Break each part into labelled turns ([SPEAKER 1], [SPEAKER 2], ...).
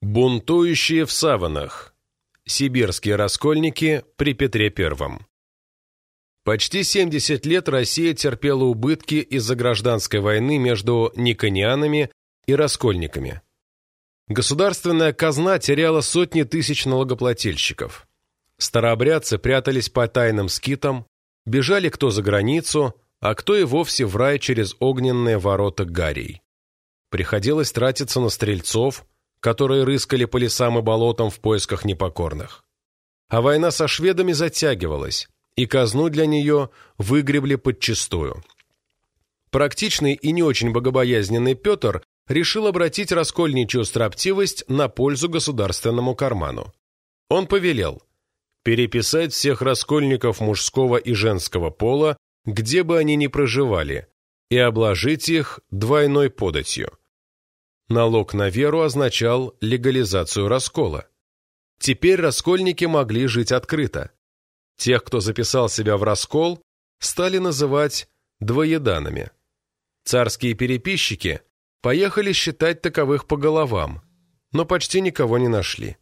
[SPEAKER 1] Бунтующие в саванах. Сибирские раскольники при Петре I. Почти 70 лет Россия терпела убытки из-за гражданской войны между никонианами и раскольниками. Государственная казна теряла сотни тысяч налогоплательщиков. Старообрядцы прятались по тайным скитам, бежали кто за границу, а кто и вовсе в рай через огненные ворота Гарий. Приходилось тратиться на стрельцов, которые рыскали по лесам и болотам в поисках непокорных. А война со шведами затягивалась, и казну для нее выгребли подчистую. Практичный и не очень богобоязненный Петр решил обратить раскольничью строптивость на пользу государственному карману. Он повелел переписать всех раскольников мужского и женского пола, где бы они ни проживали, и обложить их двойной податью. Налог на веру означал легализацию раскола. Теперь раскольники могли жить открыто. Тех, кто записал себя в раскол, стали называть двоеданами. Царские переписчики поехали считать таковых по головам, но почти никого не нашли.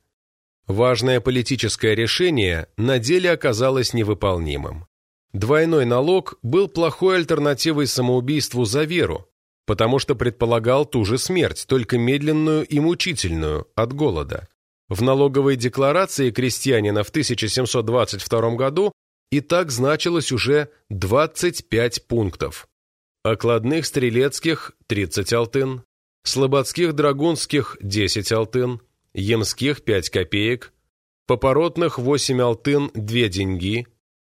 [SPEAKER 1] Важное политическое решение на деле оказалось невыполнимым. Двойной налог был плохой альтернативой самоубийству за веру, потому что предполагал ту же смерть, только медленную и мучительную, от голода. В налоговой декларации крестьянина в 1722 году и так значилось уже 25 пунктов. Окладных стрелецких – 30 алтын, слободских драгунских – 10 алтын, емских – 5 копеек, попоротных – 8 алтын – 2 деньги,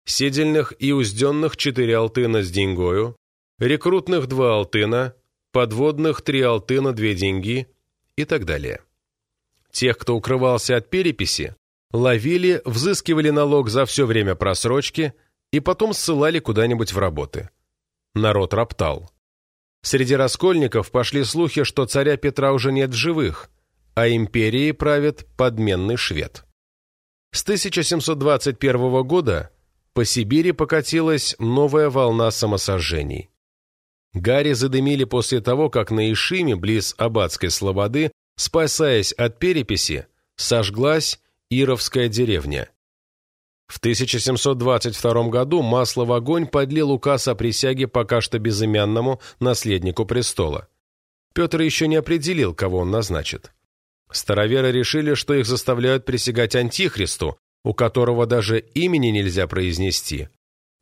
[SPEAKER 1] седельных и узденных – 4 алтына с деньгою, рекрутных – 2 алтына, подводных три алты на две деньги и так далее. Тех, кто укрывался от переписи, ловили, взыскивали налог за все время просрочки и потом ссылали куда-нибудь в работы. Народ роптал. Среди раскольников пошли слухи, что царя Петра уже нет в живых, а империей правит подменный швед. С 1721 года по Сибири покатилась новая волна самосожжений. Гарри задымили после того, как на Ишиме, близ Абадской слободы, спасаясь от переписи, сожглась Ировская деревня. В 1722 году масло в огонь подлил указ о присяге пока что безымянному наследнику престола. Петр еще не определил, кого он назначит. Староверы решили, что их заставляют присягать Антихристу, у которого даже имени нельзя произнести,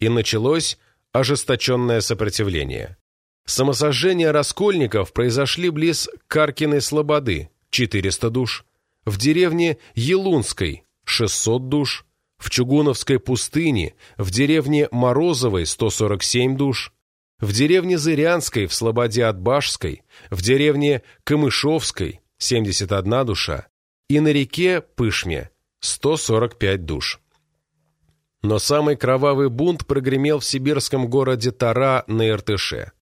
[SPEAKER 1] и началось ожесточенное сопротивление. Самосожжения раскольников произошли близ Каркиной Слободы, 400 душ, в деревне Елунской, 600 душ, в Чугуновской пустыне, в деревне Морозовой, 147 душ, в деревне Зырянской, в Слободе от Башской, в деревне Камышовской, 71 душа, и на реке Пышме, 145 душ. Но самый кровавый бунт прогремел в сибирском городе Тара на Иртыше.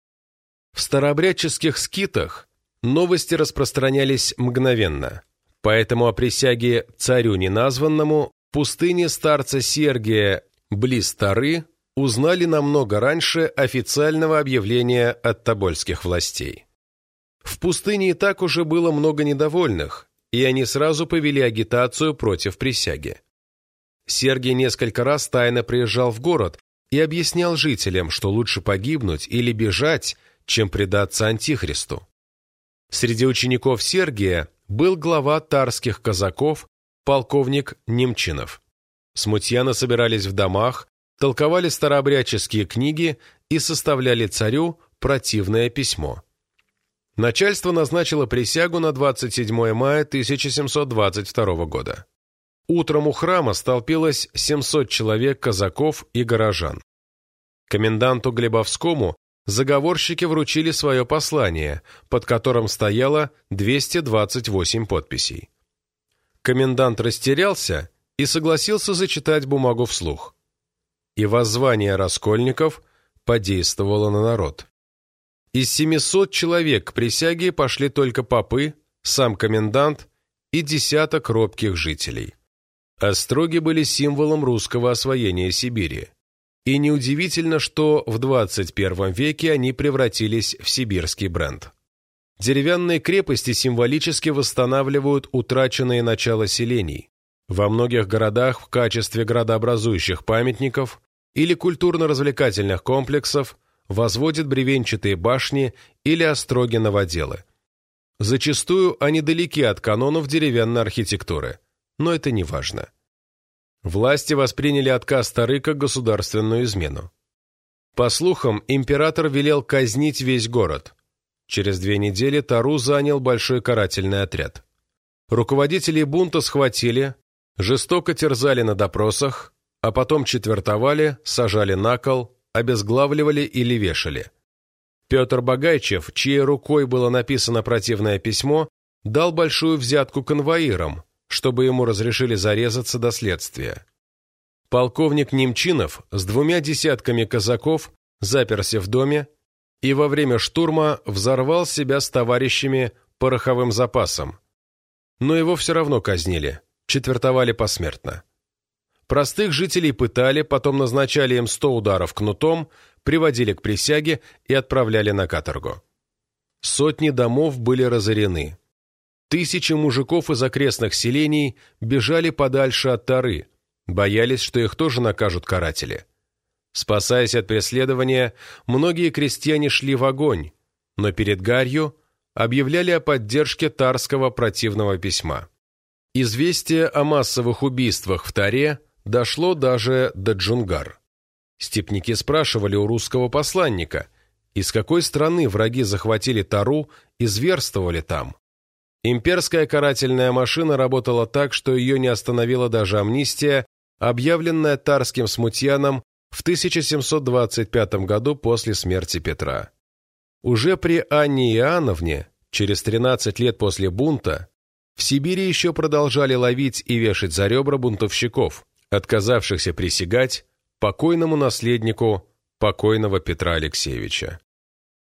[SPEAKER 1] В старообрядческих скитах новости распространялись мгновенно, поэтому о присяге царю неназванному пустыне старца Сергия близ Тары узнали намного раньше официального объявления от тобольских властей. В пустыне и так уже было много недовольных, и они сразу повели агитацию против присяги. Сергий несколько раз тайно приезжал в город и объяснял жителям, что лучше погибнуть или бежать, чем предаться Антихристу. Среди учеников Сергия был глава тарских казаков, полковник Немчинов. Смутьяны собирались в домах, толковали старообрядческие книги и составляли царю противное письмо. Начальство назначило присягу на 27 мая 1722 года. Утром у храма столпилось 700 человек казаков и горожан. Коменданту Глебовскому заговорщики вручили свое послание, под которым стояло 228 подписей. Комендант растерялся и согласился зачитать бумагу вслух. И воззвание раскольников подействовало на народ. Из 700 человек к присяге пошли только попы, сам комендант и десяток робких жителей. Остроги были символом русского освоения Сибири. И неудивительно, что в 21 веке они превратились в сибирский бренд. деревянные крепости символически восстанавливают утраченные начала селений. Во многих городах в качестве градообразующих памятников или культурно-развлекательных комплексов возводят бревенчатые башни или остроги новоделы. Зачастую они далеки от канонов деревянной архитектуры, но это не важно. Власти восприняли отказ Тары как государственную измену. По слухам, император велел казнить весь город. Через две недели Тару занял большой карательный отряд. Руководителей бунта схватили, жестоко терзали на допросах, а потом четвертовали, сажали на кол, обезглавливали или вешали. Петр Багайчев, чьей рукой было написано противное письмо, дал большую взятку конвоирам, чтобы ему разрешили зарезаться до следствия. Полковник Немчинов с двумя десятками казаков заперся в доме и во время штурма взорвал себя с товарищами пороховым запасом. Но его все равно казнили, четвертовали посмертно. Простых жителей пытали, потом назначали им сто ударов кнутом, приводили к присяге и отправляли на каторгу. Сотни домов были разорены. Тысячи мужиков из окрестных селений бежали подальше от Тары, боялись, что их тоже накажут каратели. Спасаясь от преследования, многие крестьяне шли в огонь, но перед гарью объявляли о поддержке тарского противного письма. Известие о массовых убийствах в Таре дошло даже до Джунгар. Степники спрашивали у русского посланника, из какой страны враги захватили Тару и зверствовали там. Имперская карательная машина работала так, что ее не остановила даже амнистия, объявленная тарским смутьяном в 1725 году после смерти Петра. Уже при Анне Иоанновне, через 13 лет после бунта, в Сибири еще продолжали ловить и вешать за ребра бунтовщиков, отказавшихся присягать покойному наследнику покойного Петра Алексеевича.